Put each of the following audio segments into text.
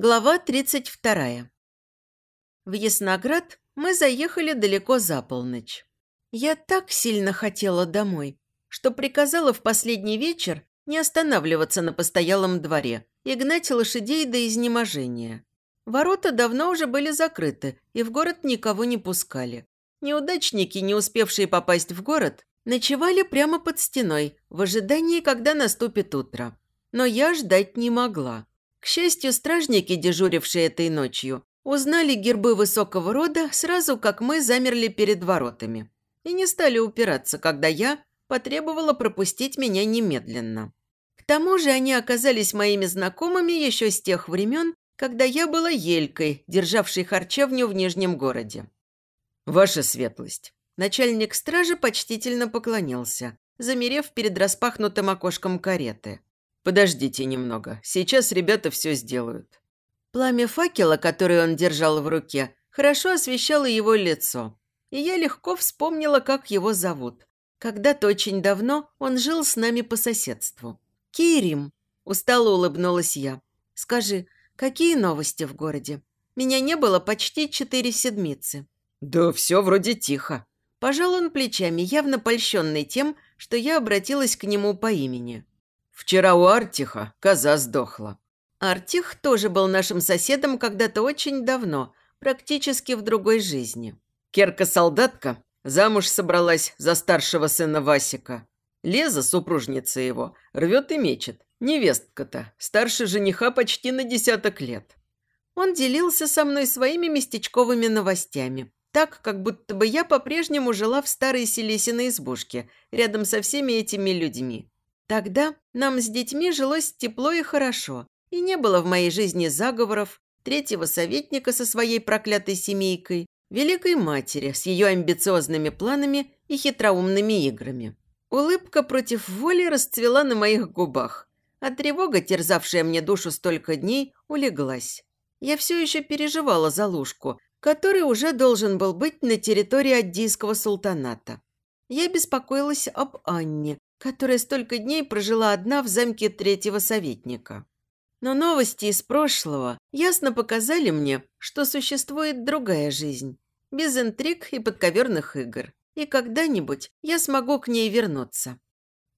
Глава 32. В Ясноград мы заехали далеко за полночь. Я так сильно хотела домой, что приказала в последний вечер не останавливаться на постоялом дворе и гнать лошадей до изнеможения. Ворота давно уже были закрыты, и в город никого не пускали. Неудачники, не успевшие попасть в город, ночевали прямо под стеной, в ожидании, когда наступит утро. Но я ждать не могла. К счастью, стражники, дежурившие этой ночью, узнали гербы высокого рода сразу, как мы замерли перед воротами. И не стали упираться, когда я потребовала пропустить меня немедленно. К тому же они оказались моими знакомыми еще с тех времен, когда я была елькой, державшей харчевню в Нижнем городе. «Ваша светлость!» Начальник стражи почтительно поклонился, замерев перед распахнутым окошком кареты – «Подождите немного. Сейчас ребята все сделают». Пламя факела, который он держал в руке, хорошо освещало его лицо. И я легко вспомнила, как его зовут. Когда-то очень давно он жил с нами по соседству. «Кирим», – устало улыбнулась я. «Скажи, какие новости в городе? Меня не было почти четыре седмицы». «Да все вроде тихо». Пожал он плечами, явно польщенный тем, что я обратилась к нему по имени. Вчера у Артиха коза сдохла. Артих тоже был нашим соседом когда-то очень давно, практически в другой жизни. Керка-солдатка замуж собралась за старшего сына Васика. Леза, супружница его, рвет и мечет. Невестка-то, старше жениха почти на десяток лет. Он делился со мной своими местечковыми новостями, так, как будто бы я по-прежнему жила в старой Селесиной избушке, рядом со всеми этими людьми. Тогда нам с детьми жилось тепло и хорошо, и не было в моей жизни заговоров, третьего советника со своей проклятой семейкой, великой матери с ее амбициозными планами и хитроумными играми. Улыбка против воли расцвела на моих губах, а тревога, терзавшая мне душу столько дней, улеглась. Я все еще переживала за Лужку, который уже должен был быть на территории Аддийского султаната. Я беспокоилась об Анне, которая столько дней прожила одна в замке третьего советника. Но новости из прошлого ясно показали мне, что существует другая жизнь, без интриг и подковерных игр, и когда-нибудь я смогу к ней вернуться.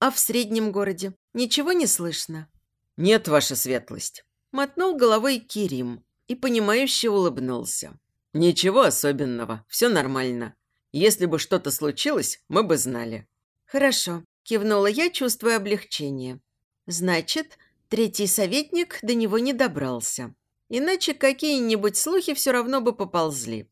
А в среднем городе ничего не слышно? «Нет, ваша светлость», – мотнул головой Кирим и, понимающе улыбнулся. «Ничего особенного, все нормально. Если бы что-то случилось, мы бы знали». «Хорошо. Кивнула я, чувствуя облегчение. Значит, третий советник до него не добрался. Иначе какие-нибудь слухи все равно бы поползли.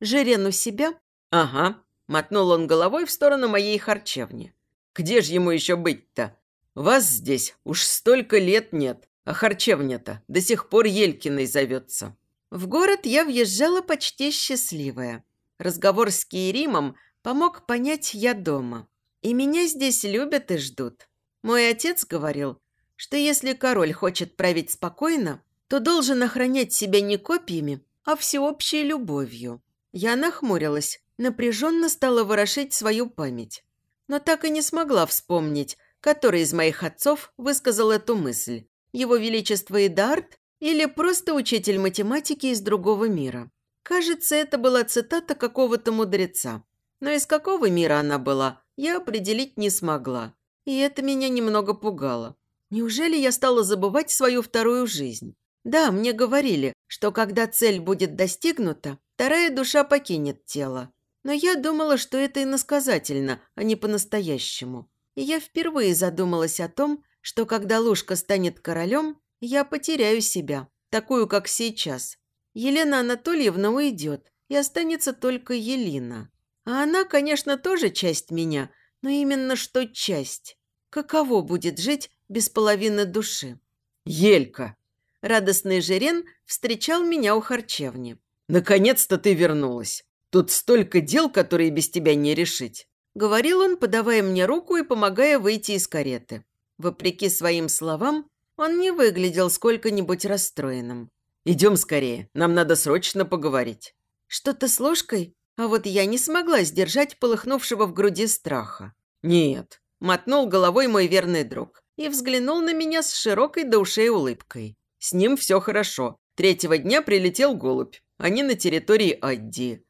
Жирен у себя? Ага. Мотнул он головой в сторону моей харчевни. Где же ему еще быть-то? Вас здесь уж столько лет нет, а харчевня-то до сих пор Елькиной зовется. В город я въезжала почти счастливая. Разговор с Киеримом помог понять я дома. И меня здесь любят и ждут. Мой отец говорил, что если король хочет править спокойно, то должен охранять себя не копьями, а всеобщей любовью. Я нахмурилась, напряженно стала ворошить свою память. Но так и не смогла вспомнить, который из моих отцов высказал эту мысль. Его Величество Эдарт или просто учитель математики из другого мира. Кажется, это была цитата какого-то мудреца. Но из какого мира она была, я определить не смогла. И это меня немного пугало. Неужели я стала забывать свою вторую жизнь? Да, мне говорили, что когда цель будет достигнута, вторая душа покинет тело. Но я думала, что это иносказательно, а не по-настоящему. И я впервые задумалась о том, что когда Лушка станет королем, я потеряю себя, такую, как сейчас. Елена Анатольевна уйдет, и останется только Елена. А она, конечно, тоже часть меня, но именно что часть. Каково будет жить без половины души? Елька! Радостный Жирен встречал меня у харчевни. «Наконец-то ты вернулась. Тут столько дел, которые без тебя не решить», – говорил он, подавая мне руку и помогая выйти из кареты. Вопреки своим словам, он не выглядел сколько-нибудь расстроенным. «Идем скорее, нам надо срочно поговорить». «Что-то с ложкой?» А вот я не смогла сдержать полыхнувшего в груди страха. «Нет», – мотнул головой мой верный друг и взглянул на меня с широкой до ушей улыбкой. «С ним все хорошо. Третьего дня прилетел голубь. Они на территории Адди.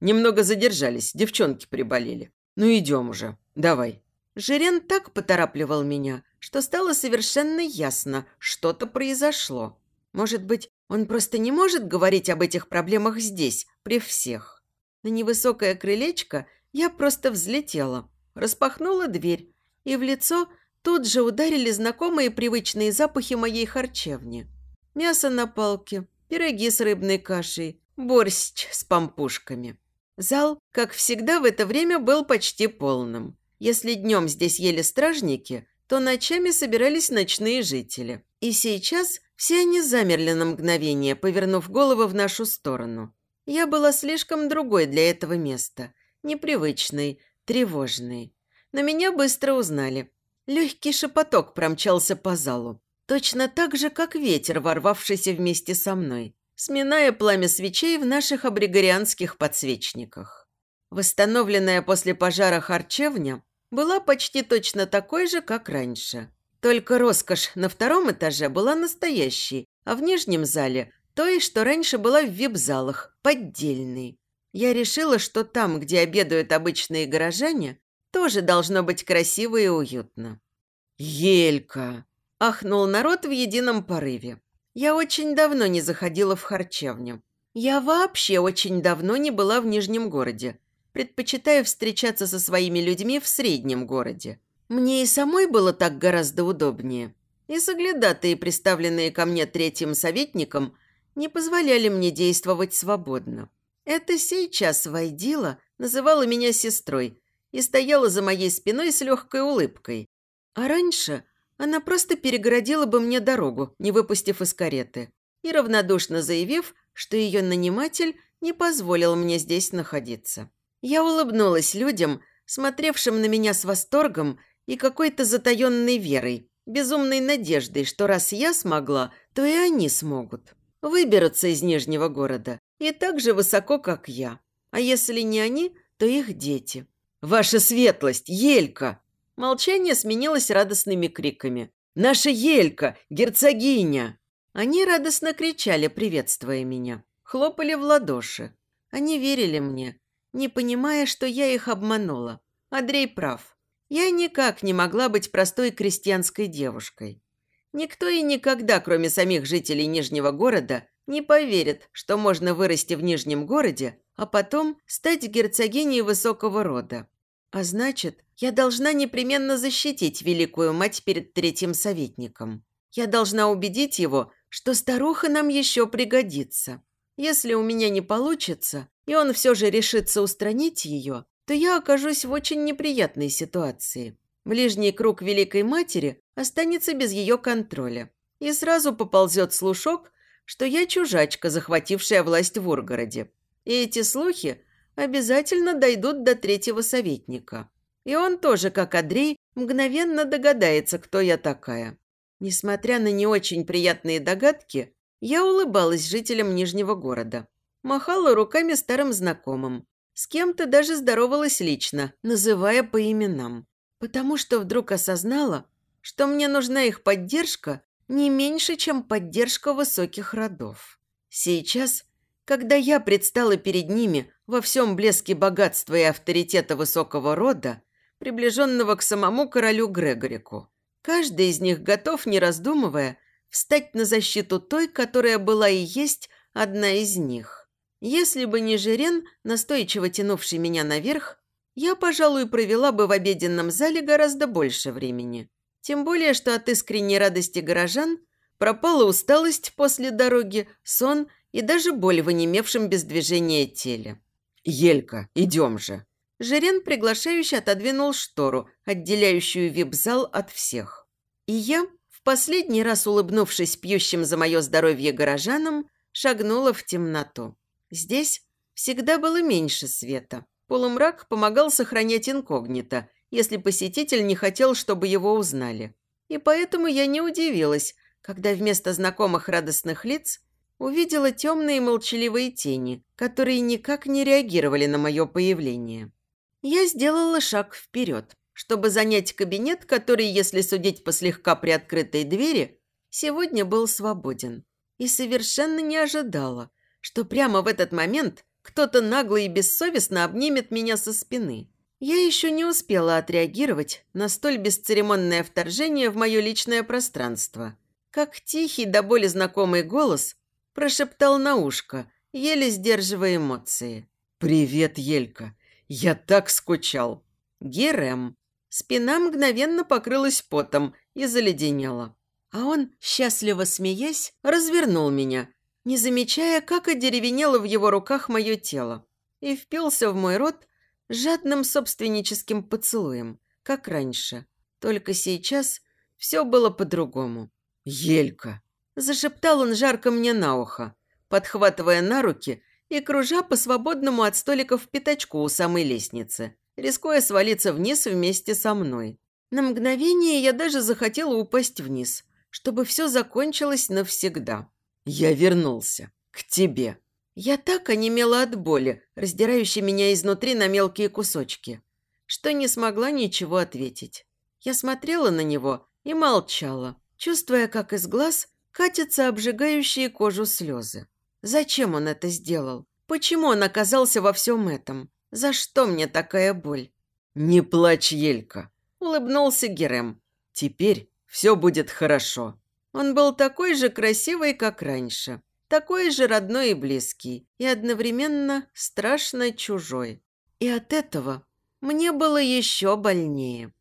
Немного задержались, девчонки приболели. Ну идем уже, давай. Жирен так поторапливал меня, что стало совершенно ясно, что-то произошло. Может быть, он просто не может говорить об этих проблемах здесь, при всех. На невысокое крылечко я просто взлетела, распахнула дверь, и в лицо тут же ударили знакомые привычные запахи моей харчевни. Мясо на палке, пироги с рыбной кашей, борщ с пампушками. Зал, как всегда, в это время был почти полным. Если днем здесь ели стражники, то ночами собирались ночные жители. И сейчас все они замерли на мгновение, повернув голову в нашу сторону. Я была слишком другой для этого места. Непривычной, тревожной. Но меня быстро узнали. Легкий шепоток промчался по залу. Точно так же, как ветер, ворвавшийся вместе со мной, сминая пламя свечей в наших абригорианских подсвечниках. Восстановленная после пожара харчевня была почти точно такой же, как раньше. Только роскошь на втором этаже была настоящей, а в нижнем зале – той, что раньше была в вип-залах, поддельной. Я решила, что там, где обедают обычные горожане, тоже должно быть красиво и уютно. «Елька!» – ахнул народ в едином порыве. Я очень давно не заходила в харчевню. Я вообще очень давно не была в Нижнем городе. Предпочитаю встречаться со своими людьми в среднем городе. Мне и самой было так гораздо удобнее. И соглядатые, представленные ко мне третьим советником, не позволяли мне действовать свободно. Это сейчас Вайдила называла меня сестрой и стояла за моей спиной с легкой улыбкой. А раньше она просто перегородила бы мне дорогу, не выпустив из кареты, и равнодушно заявив, что ее наниматель не позволил мне здесь находиться. Я улыбнулась людям, смотревшим на меня с восторгом и какой-то затаенной верой, безумной надеждой, что раз я смогла, то и они смогут. Выберутся из Нижнего города и так же высоко, как я. А если не они, то их дети. «Ваша светлость! Елька!» Молчание сменилось радостными криками. «Наша Елька! Герцогиня!» Они радостно кричали, приветствуя меня. Хлопали в ладоши. Они верили мне, не понимая, что я их обманула. Андрей прав. Я никак не могла быть простой крестьянской девушкой. Никто и никогда, кроме самих жителей Нижнего города, не поверит, что можно вырасти в Нижнем городе, а потом стать герцогиней высокого рода. А значит, я должна непременно защитить великую мать перед третьим советником. Я должна убедить его, что старуха нам еще пригодится. Если у меня не получится, и он все же решится устранить ее, то я окажусь в очень неприятной ситуации. Ближний круг Великой Матери останется без ее контроля. И сразу поползет слушок, что я чужачка, захватившая власть в Ургороде. И эти слухи обязательно дойдут до третьего советника. И он тоже, как Андрей, мгновенно догадается, кто я такая. Несмотря на не очень приятные догадки, я улыбалась жителям Нижнего города. Махала руками старым знакомым. С кем-то даже здоровалась лично, называя по именам. Потому что вдруг осознала, что мне нужна их поддержка не меньше, чем поддержка высоких родов. Сейчас, когда я предстала перед ними во всем блеске богатства и авторитета высокого рода, приближенного к самому королю Грегорику, каждый из них готов, не раздумывая, встать на защиту той, которая была и есть одна из них. Если бы не Жирен, настойчиво тянувший меня наверх, я, пожалуй, провела бы в обеденном зале гораздо больше времени. Тем более, что от искренней радости горожан пропала усталость после дороги, сон и даже боль в онемевшем без движения теле. «Елька, идем же!» Жирен приглашающе отодвинул штору, отделяющую вип-зал от всех. И я, в последний раз улыбнувшись пьющим за мое здоровье горожанам, шагнула в темноту. Здесь всегда было меньше света. Полумрак помогал сохранять инкогнито, если посетитель не хотел, чтобы его узнали. И поэтому я не удивилась, когда вместо знакомых радостных лиц увидела темные молчаливые тени, которые никак не реагировали на мое появление. Я сделала шаг вперед, чтобы занять кабинет, который, если судить по слегка приоткрытой двери, сегодня был свободен. и совершенно не ожидала, что прямо в этот момент кто-то нагло и бессовестно обнимет меня со спины. Я еще не успела отреагировать на столь бесцеремонное вторжение в мое личное пространство. Как тихий до боли знакомый голос прошептал на ушко, еле сдерживая эмоции. «Привет, Елька! Я так скучал!» Герем. Спина мгновенно покрылась потом и заледенела. А он, счастливо смеясь, развернул меня, не замечая, как одеревенело в его руках мое тело, и впился в мой рот жадным собственническим поцелуем, как раньше. Только сейчас все было по-другому. «Елька!» – зашептал он жарко мне на ухо, подхватывая на руки и кружа по свободному от столиков пятачку у самой лестницы, рискуя свалиться вниз вместе со мной. На мгновение я даже захотела упасть вниз, чтобы все закончилось навсегда. «Я вернулся. К тебе». Я так онемела от боли, раздирающей меня изнутри на мелкие кусочки, что не смогла ничего ответить. Я смотрела на него и молчала, чувствуя, как из глаз катятся обжигающие кожу слезы. Зачем он это сделал? Почему он оказался во всем этом? За что мне такая боль? «Не плачь, Елька!» – улыбнулся Герем. «Теперь все будет хорошо». Он был такой же красивый, как раньше, такой же родной и близкий, и одновременно страшно чужой. И от этого мне было еще больнее.